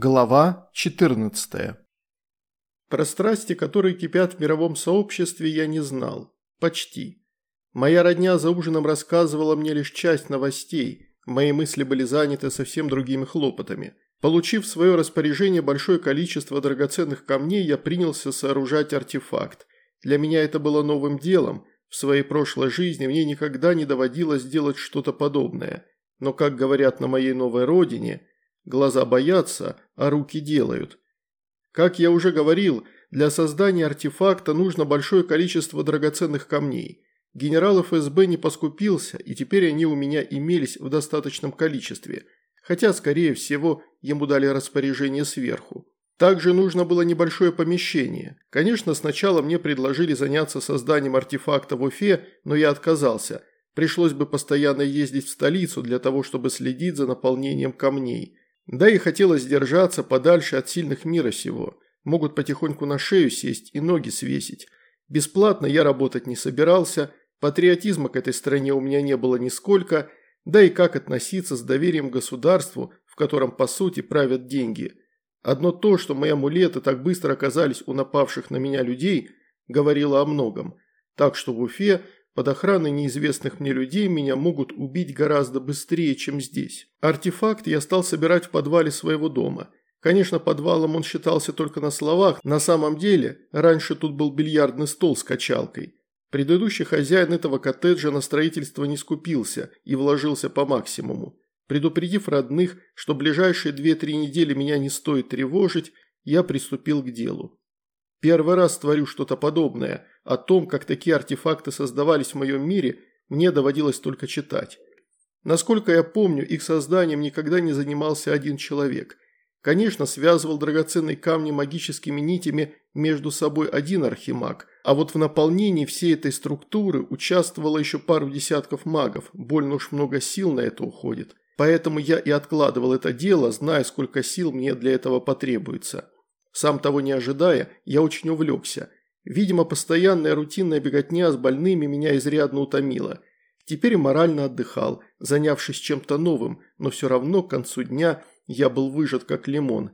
Глава 14 Про страсти, которые кипят в мировом сообществе, я не знал. Почти. Моя родня за ужином рассказывала мне лишь часть новостей, мои мысли были заняты совсем другими хлопотами. Получив в свое распоряжение большое количество драгоценных камней, я принялся сооружать артефакт. Для меня это было новым делом, в своей прошлой жизни мне никогда не доводилось делать что-то подобное. Но, как говорят на моей новой родине – Глаза боятся, а руки делают. Как я уже говорил, для создания артефакта нужно большое количество драгоценных камней. Генерал ФСБ не поскупился, и теперь они у меня имелись в достаточном количестве, хотя, скорее всего, ему дали распоряжение сверху. Также нужно было небольшое помещение. Конечно, сначала мне предложили заняться созданием артефакта в Уфе, но я отказался. Пришлось бы постоянно ездить в столицу для того, чтобы следить за наполнением камней. Да и хотелось держаться подальше от сильных мира сего. Могут потихоньку на шею сесть и ноги свесить. Бесплатно я работать не собирался, патриотизма к этой стране у меня не было нисколько, да и как относиться с доверием государству, в котором по сути правят деньги. Одно то, что мои амулеты так быстро оказались у напавших на меня людей, говорило о многом. Так что в Уфе под охраной неизвестных мне людей меня могут убить гораздо быстрее, чем здесь. Артефакт я стал собирать в подвале своего дома. Конечно, подвалом он считался только на словах, на самом деле раньше тут был бильярдный стол с качалкой. Предыдущий хозяин этого коттеджа на строительство не скупился и вложился по максимуму. Предупредив родных, что ближайшие 2-3 недели меня не стоит тревожить, я приступил к делу. Первый раз творю что-то подобное – о том, как такие артефакты создавались в моем мире, мне доводилось только читать. Насколько я помню, их созданием никогда не занимался один человек. Конечно, связывал драгоценные камни магическими нитями между собой один архимаг, а вот в наполнении всей этой структуры участвовало еще пару десятков магов, больно уж много сил на это уходит. Поэтому я и откладывал это дело, зная, сколько сил мне для этого потребуется. Сам того не ожидая, я очень увлекся – Видимо, постоянная рутинная беготня с больными меня изрядно утомила. Теперь морально отдыхал, занявшись чем-то новым, но все равно к концу дня я был выжат как лимон.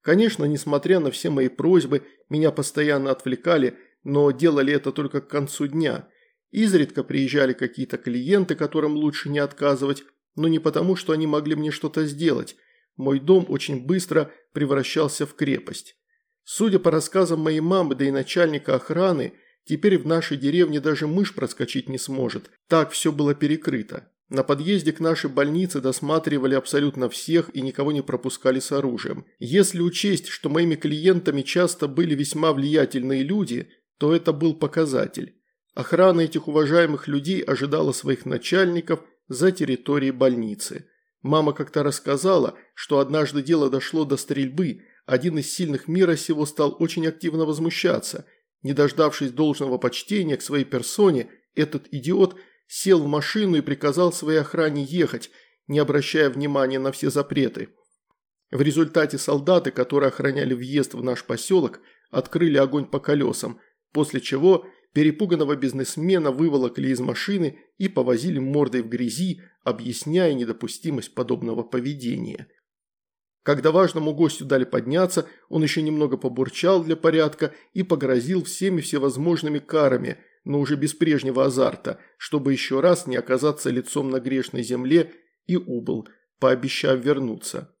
Конечно, несмотря на все мои просьбы, меня постоянно отвлекали, но делали это только к концу дня. Изредка приезжали какие-то клиенты, которым лучше не отказывать, но не потому, что они могли мне что-то сделать. Мой дом очень быстро превращался в крепость. Судя по рассказам моей мамы, да и начальника охраны, теперь в нашей деревне даже мышь проскочить не сможет. Так все было перекрыто. На подъезде к нашей больнице досматривали абсолютно всех и никого не пропускали с оружием. Если учесть, что моими клиентами часто были весьма влиятельные люди, то это был показатель. Охрана этих уважаемых людей ожидала своих начальников за территорией больницы. Мама как-то рассказала, что однажды дело дошло до стрельбы – один из сильных мира сего стал очень активно возмущаться. Не дождавшись должного почтения к своей персоне, этот идиот сел в машину и приказал своей охране ехать, не обращая внимания на все запреты. В результате солдаты, которые охраняли въезд в наш поселок, открыли огонь по колесам, после чего перепуганного бизнесмена выволокли из машины и повозили мордой в грязи, объясняя недопустимость подобного поведения. Когда важному гостю дали подняться, он еще немного побурчал для порядка и погрозил всеми всевозможными карами, но уже без прежнего азарта, чтобы еще раз не оказаться лицом на грешной земле, и убыл, пообещав вернуться.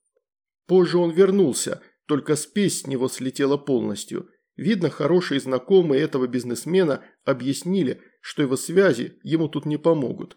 Позже он вернулся, только спесь с него слетела полностью. Видно, хорошие знакомые этого бизнесмена объяснили, что его связи ему тут не помогут.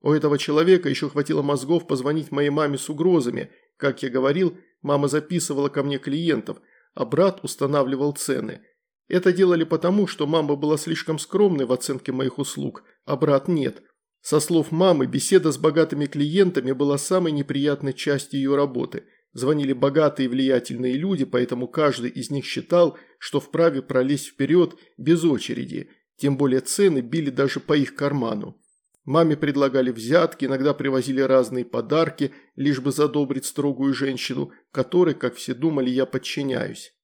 У этого человека еще хватило мозгов позвонить моей маме с угрозами, как я говорил, мама записывала ко мне клиентов, а брат устанавливал цены. Это делали потому, что мама была слишком скромной в оценке моих услуг, а брат нет. Со слов мамы, беседа с богатыми клиентами была самой неприятной частью ее работы. Звонили богатые и влиятельные люди, поэтому каждый из них считал, что вправе пролезть вперед без очереди, тем более цены били даже по их карману. Маме предлагали взятки, иногда привозили разные подарки, лишь бы задобрить строгую женщину, которой, как все думали, я подчиняюсь.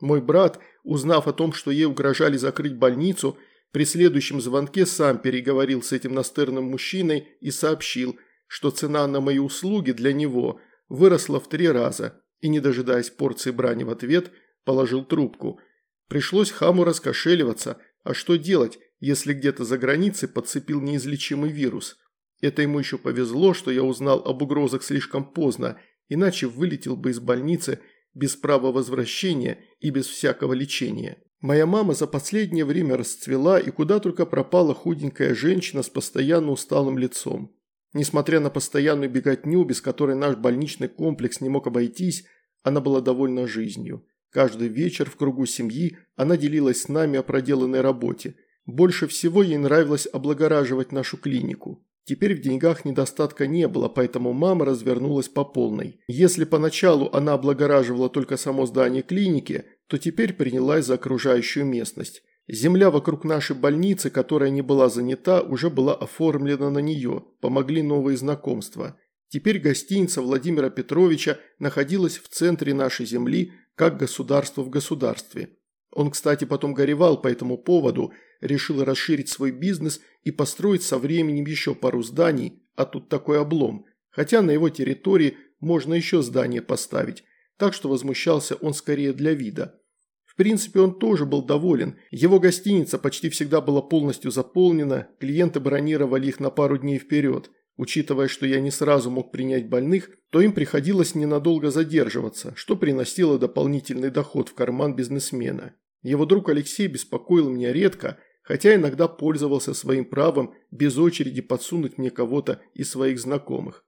Мой брат, узнав о том, что ей угрожали закрыть больницу, при следующем звонке сам переговорил с этим настырным мужчиной и сообщил, что цена на мои услуги для него выросла в три раза, и, не дожидаясь порции брани в ответ, положил трубку. Пришлось хаму раскошеливаться, а что делать, если где-то за границей подцепил неизлечимый вирус? Это ему еще повезло, что я узнал об угрозах слишком поздно, иначе вылетел бы из больницы без права возвращения и без всякого лечения. Моя мама за последнее время расцвела и куда только пропала худенькая женщина с постоянно усталым лицом. Несмотря на постоянную беготню, без которой наш больничный комплекс не мог обойтись, она была довольна жизнью. Каждый вечер в кругу семьи она делилась с нами о проделанной работе. Больше всего ей нравилось облагораживать нашу клинику. Теперь в деньгах недостатка не было, поэтому мама развернулась по полной. Если поначалу она облагораживала только само здание клиники, то теперь принялась за окружающую местность. Земля вокруг нашей больницы, которая не была занята, уже была оформлена на нее, помогли новые знакомства. Теперь гостиница Владимира Петровича находилась в центре нашей земли, как государство в государстве. Он, кстати, потом горевал по этому поводу, решил расширить свой бизнес и построить со временем еще пару зданий, а тут такой облом. Хотя на его территории можно еще здание поставить, так что возмущался он скорее для вида. В принципе, он тоже был доволен. Его гостиница почти всегда была полностью заполнена, клиенты бронировали их на пару дней вперед. Учитывая, что я не сразу мог принять больных, то им приходилось ненадолго задерживаться, что приносило дополнительный доход в карман бизнесмена. Его друг Алексей беспокоил меня редко, хотя иногда пользовался своим правом без очереди подсунуть мне кого-то из своих знакомых.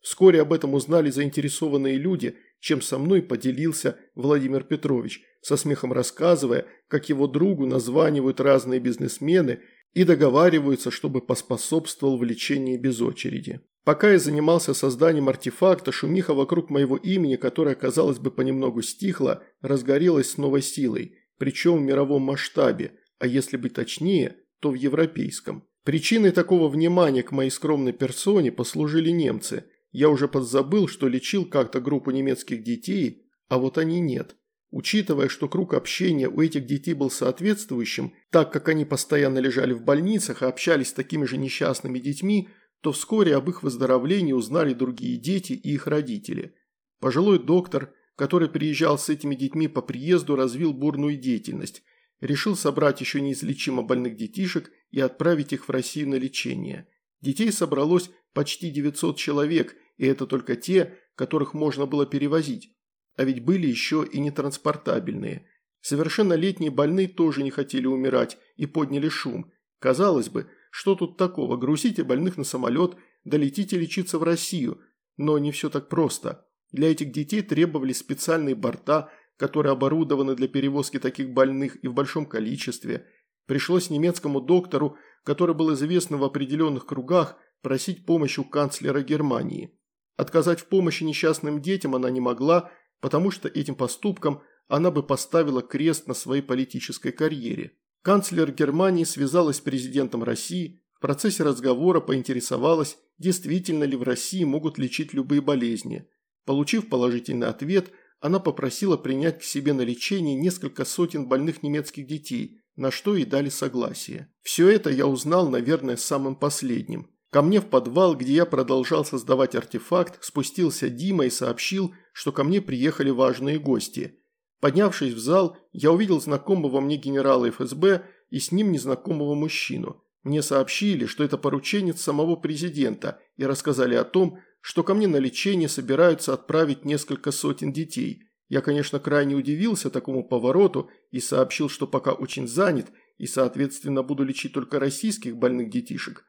Вскоре об этом узнали заинтересованные люди, чем со мной поделился Владимир Петрович, со смехом рассказывая, как его другу названивают разные бизнесмены и договариваются, чтобы поспособствовал в лечении без очереди. Пока я занимался созданием артефакта, шумиха вокруг моего имени, которая, казалось бы, понемногу стихла, разгорелась с новой силой – причем в мировом масштабе, а если быть точнее, то в европейском. Причиной такого внимания к моей скромной персоне послужили немцы. Я уже подзабыл, что лечил как-то группу немецких детей, а вот они нет. Учитывая, что круг общения у этих детей был соответствующим, так как они постоянно лежали в больницах и общались с такими же несчастными детьми, то вскоре об их выздоровлении узнали другие дети и их родители. Пожилой доктор который приезжал с этими детьми по приезду, развил бурную деятельность. Решил собрать еще неизлечимо больных детишек и отправить их в Россию на лечение. Детей собралось почти 900 человек, и это только те, которых можно было перевозить. А ведь были еще и нетранспортабельные. Совершеннолетние больные тоже не хотели умирать и подняли шум. Казалось бы, что тут такого, грузите больных на самолет, долетите лечиться в Россию. Но не все так просто. Для этих детей требовались специальные борта, которые оборудованы для перевозки таких больных и в большом количестве. Пришлось немецкому доктору, который был известен в определенных кругах, просить помощи у канцлера Германии. Отказать в помощи несчастным детям она не могла, потому что этим поступком она бы поставила крест на своей политической карьере. Канцлер Германии связалась с президентом России, в процессе разговора поинтересовалась, действительно ли в России могут лечить любые болезни – Получив положительный ответ, она попросила принять к себе на лечение несколько сотен больных немецких детей, на что и дали согласие. Все это я узнал, наверное, самым последним. Ко мне в подвал, где я продолжал создавать артефакт, спустился Дима и сообщил, что ко мне приехали важные гости. Поднявшись в зал, я увидел знакомого мне генерала ФСБ и с ним незнакомого мужчину. Мне сообщили, что это порученец самого президента и рассказали о том, что ко мне на лечение собираются отправить несколько сотен детей. Я, конечно, крайне удивился такому повороту и сообщил, что пока очень занят и, соответственно, буду лечить только российских больных детишек.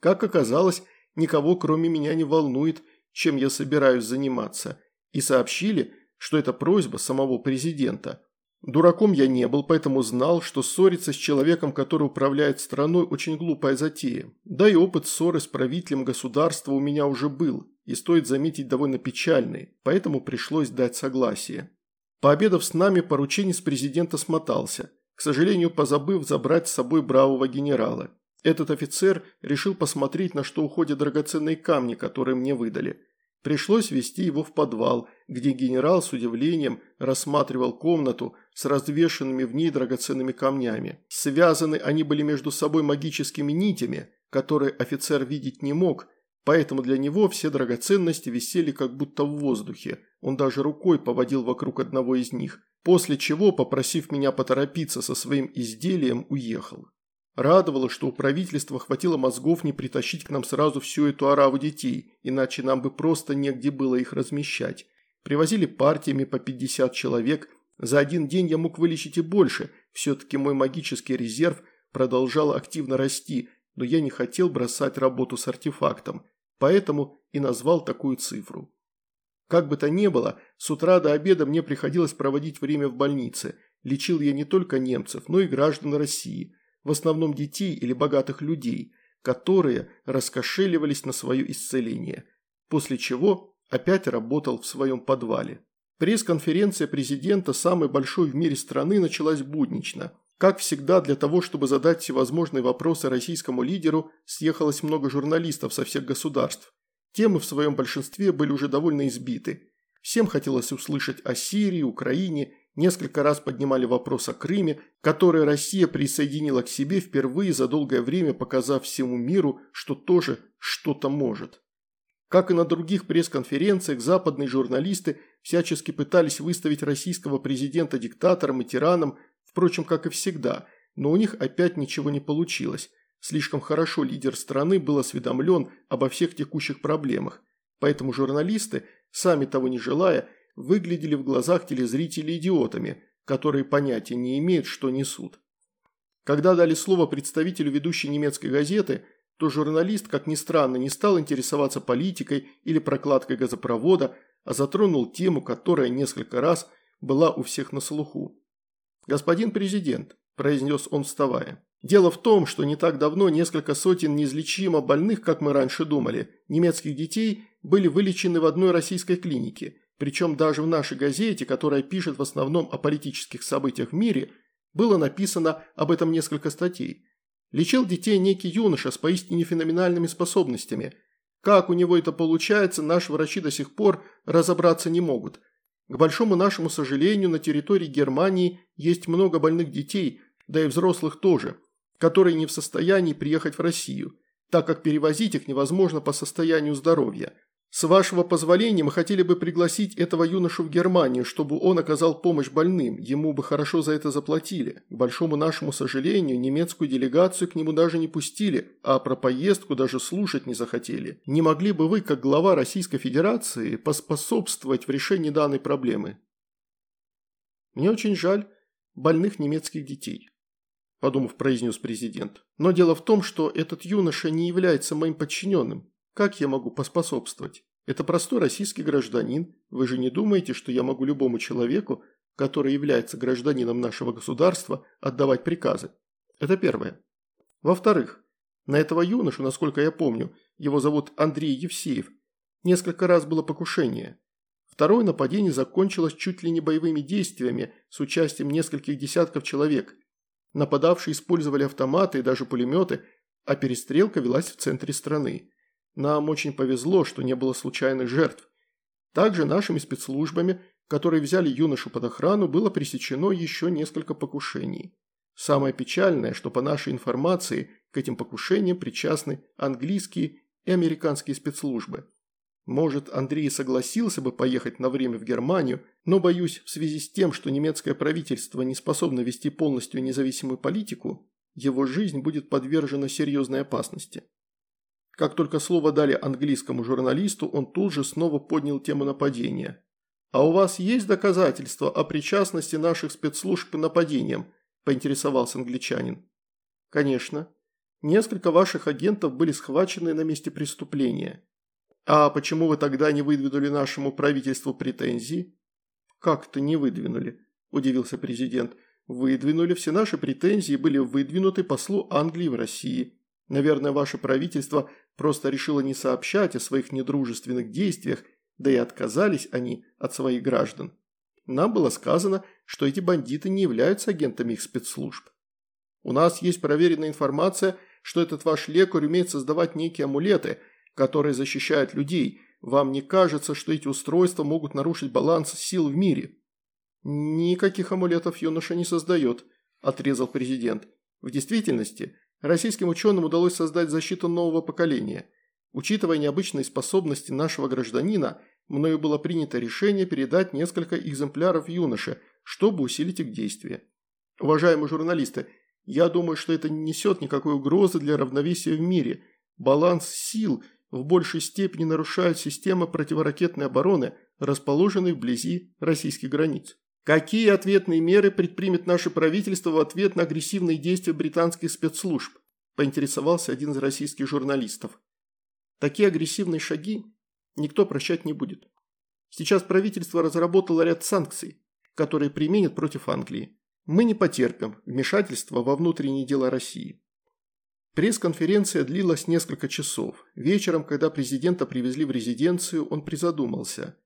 Как оказалось, никого кроме меня не волнует, чем я собираюсь заниматься, и сообщили, что это просьба самого президента. Дураком я не был, поэтому знал, что ссориться с человеком, который управляет страной, очень глупая затея. Да и опыт ссоры с правителем государства у меня уже был, и стоит заметить довольно печальный, поэтому пришлось дать согласие. Пообедав с нами, порученец президента смотался, к сожалению, позабыв забрать с собой бравого генерала. Этот офицер решил посмотреть, на что уходят драгоценные камни, которые мне выдали. Пришлось вести его в подвал, где генерал с удивлением рассматривал комнату с развешенными в ней драгоценными камнями. Связаны они были между собой магическими нитями, которые офицер видеть не мог, поэтому для него все драгоценности висели как будто в воздухе. Он даже рукой поводил вокруг одного из них, после чего, попросив меня поторопиться со своим изделием, уехал. Радовало, что у правительства хватило мозгов не притащить к нам сразу всю эту ораву детей, иначе нам бы просто негде было их размещать. Привозили партиями по 50 человек, за один день я мог вылечить и больше, все-таки мой магический резерв продолжал активно расти, но я не хотел бросать работу с артефактом, поэтому и назвал такую цифру. Как бы то ни было, с утра до обеда мне приходилось проводить время в больнице. Лечил я не только немцев, но и граждан России – в основном детей или богатых людей, которые раскошеливались на свое исцеление, после чего опять работал в своем подвале. Пресс-конференция президента самой большой в мире страны началась буднично. Как всегда, для того, чтобы задать всевозможные вопросы российскому лидеру, съехалось много журналистов со всех государств. Темы в своем большинстве были уже довольно избиты. Всем хотелось услышать о Сирии, Украине Несколько раз поднимали вопрос о Крыме, который Россия присоединила к себе впервые за долгое время, показав всему миру, что тоже что-то может. Как и на других пресс-конференциях, западные журналисты всячески пытались выставить российского президента диктатором и тираном, впрочем, как и всегда, но у них опять ничего не получилось. Слишком хорошо лидер страны был осведомлен обо всех текущих проблемах, поэтому журналисты, сами того не желая, выглядели в глазах телезрителей идиотами, которые понятия не имеют, что несут. Когда дали слово представителю ведущей немецкой газеты, то журналист, как ни странно, не стал интересоваться политикой или прокладкой газопровода, а затронул тему, которая несколько раз была у всех на слуху. «Господин президент», – произнес он вставая, – «дело в том, что не так давно несколько сотен неизлечимо больных, как мы раньше думали, немецких детей были вылечены в одной российской клинике – причем даже в нашей газете, которая пишет в основном о политических событиях в мире, было написано об этом несколько статей. Лечил детей некий юноша с поистине феноменальными способностями. Как у него это получается, наши врачи до сих пор разобраться не могут. К большому нашему сожалению, на территории Германии есть много больных детей, да и взрослых тоже, которые не в состоянии приехать в Россию, так как перевозить их невозможно по состоянию здоровья – с вашего позволения мы хотели бы пригласить этого юношу в Германию, чтобы он оказал помощь больным, ему бы хорошо за это заплатили. К большому нашему сожалению, немецкую делегацию к нему даже не пустили, а про поездку даже слушать не захотели. Не могли бы вы, как глава Российской Федерации, поспособствовать в решении данной проблемы? Мне очень жаль больных немецких детей. – подумав, произнес президент. «Но дело в том, что этот юноша не является моим подчиненным. Как я могу поспособствовать? Это простой российский гражданин. Вы же не думаете, что я могу любому человеку, который является гражданином нашего государства, отдавать приказы? Это первое. Во-вторых, на этого юношу, насколько я помню, его зовут Андрей Евсеев, несколько раз было покушение. Второе нападение закончилось чуть ли не боевыми действиями с участием нескольких десятков человек. Нападавшие использовали автоматы и даже пулеметы, а перестрелка велась в центре страны. Нам очень повезло, что не было случайных жертв. Также нашими спецслужбами, которые взяли юношу под охрану, было пресечено еще несколько покушений. Самое печальное, что по нашей информации к этим покушениям причастны английские и американские спецслужбы. Может, Андрей согласился бы поехать на время в Германию, но, боюсь, в связи с тем, что немецкое правительство не способно вести полностью независимую политику, его жизнь будет подвержена серьезной опасности. Как только слово дали английскому журналисту, он тут же снова поднял тему нападения. «А у вас есть доказательства о причастности наших спецслужб к нападениям?» – поинтересовался англичанин. «Конечно. Несколько ваших агентов были схвачены на месте преступления. А почему вы тогда не выдвинули нашему правительству претензии?» «Как-то не выдвинули», – удивился президент. «Выдвинули, все наши претензии были выдвинуты послу Англии в России. Наверное, ваше правительство просто решило не сообщать о своих недружественных действиях, да и отказались они от своих граждан. Нам было сказано, что эти бандиты не являются агентами их спецслужб. У нас есть проверенная информация, что этот ваш лекарь умеет создавать некие амулеты, которые защищают людей. Вам не кажется, что эти устройства могут нарушить баланс сил в мире? Никаких амулетов юноша не создает, отрезал президент. В действительности, Российским ученым удалось создать защиту нового поколения. Учитывая необычные способности нашего гражданина, мною было принято решение передать несколько экземпляров юноше, чтобы усилить их действие. Уважаемые журналисты, я думаю, что это не несет никакой угрозы для равновесия в мире. Баланс сил в большей степени нарушает система противоракетной обороны, расположенной вблизи российских границ. Какие ответные меры предпримет наше правительство в ответ на агрессивные действия британских спецслужб? Поинтересовался один из российских журналистов. Такие агрессивные шаги никто прощать не будет. Сейчас правительство разработало ряд санкций, которые применят против Англии. Мы не потерпим вмешательства во внутренние дела России. Пресс-конференция длилась несколько часов. Вечером, когда президента привезли в резиденцию, он призадумался.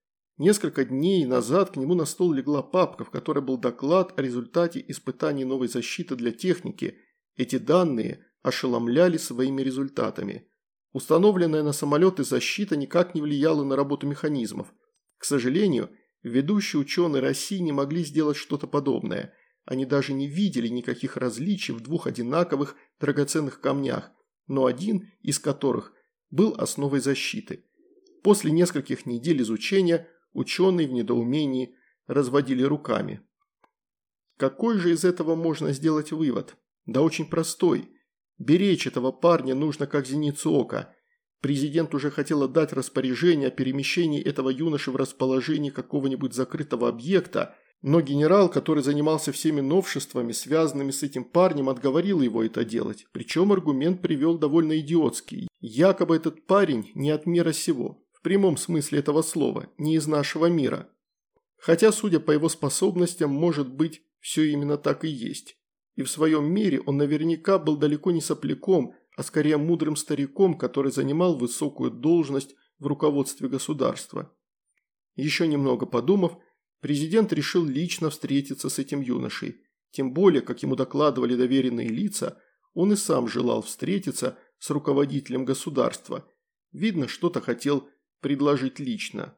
Несколько дней назад к нему на стол легла папка, в которой был доклад о результате испытаний новой защиты для техники. Эти данные ошеломляли своими результатами. Установленная на самолеты защита никак не влияла на работу механизмов. К сожалению, ведущие ученые России не могли сделать что-то подобное. Они даже не видели никаких различий в двух одинаковых драгоценных камнях, но один из которых был основой защиты. После нескольких недель изучения ученые в недоумении разводили руками. Какой же из этого можно сделать вывод? Да очень простой – Беречь этого парня нужно как зеницу ока. Президент уже хотел отдать распоряжение о перемещении этого юноши в расположении какого-нибудь закрытого объекта, но генерал, который занимался всеми новшествами, связанными с этим парнем, отговорил его это делать. Причем аргумент привел довольно идиотский. Якобы этот парень не от мира сего, в прямом смысле этого слова, не из нашего мира. Хотя, судя по его способностям, может быть, все именно так и есть и в своем мире он наверняка был далеко не сопляком, а скорее мудрым стариком, который занимал высокую должность в руководстве государства. Еще немного подумав, президент решил лично встретиться с этим юношей. Тем более, как ему докладывали доверенные лица, он и сам желал встретиться с руководителем государства. Видно, что-то хотел предложить лично.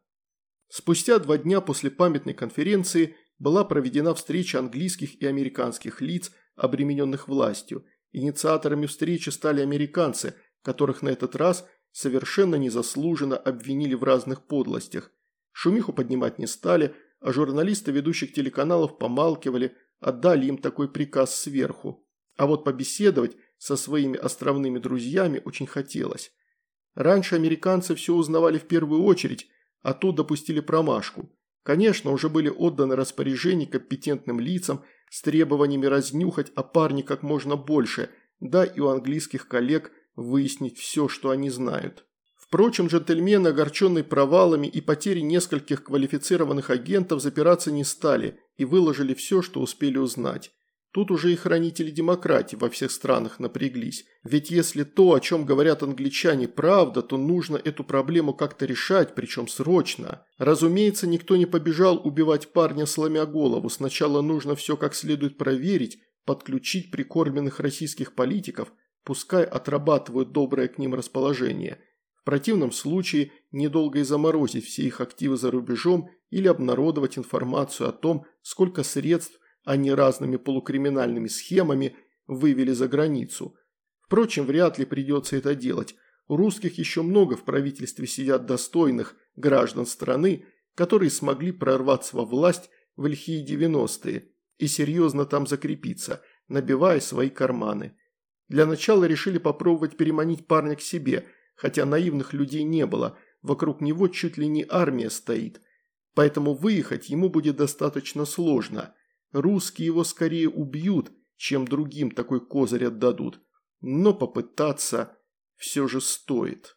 Спустя два дня после памятной конференции была проведена встреча английских и американских лиц обремененных властью. Инициаторами встречи стали американцы, которых на этот раз совершенно незаслуженно обвинили в разных подлостях. Шумиху поднимать не стали, а журналисты ведущих телеканалов помалкивали, отдали им такой приказ сверху. А вот побеседовать со своими островными друзьями очень хотелось. Раньше американцы все узнавали в первую очередь, а тут допустили промашку. Конечно, уже были отданы распоряжения компетентным лицам с требованиями разнюхать о парне как можно больше, да и у английских коллег выяснить все, что они знают. Впрочем, джентльмены, огорченные провалами и потерей нескольких квалифицированных агентов, запираться не стали и выложили все, что успели узнать. Тут уже и хранители демократии во всех странах напряглись. Ведь если то, о чем говорят англичане, правда, то нужно эту проблему как-то решать, причем срочно. Разумеется, никто не побежал убивать парня, сломя голову. Сначала нужно все как следует проверить, подключить прикормленных российских политиков, пускай отрабатывают доброе к ним расположение. В противном случае недолго и заморозить все их активы за рубежом или обнародовать информацию о том, сколько средств они разными полукриминальными схемами вывели за границу. Впрочем, вряд ли придется это делать. У русских еще много в правительстве сидят достойных граждан страны, которые смогли прорваться во власть в лихие 90-е и серьезно там закрепиться, набивая свои карманы. Для начала решили попробовать переманить парня к себе, хотя наивных людей не было, вокруг него чуть ли не армия стоит. Поэтому выехать ему будет достаточно сложно – Русские его скорее убьют, чем другим такой козырь отдадут. Но попытаться все же стоит.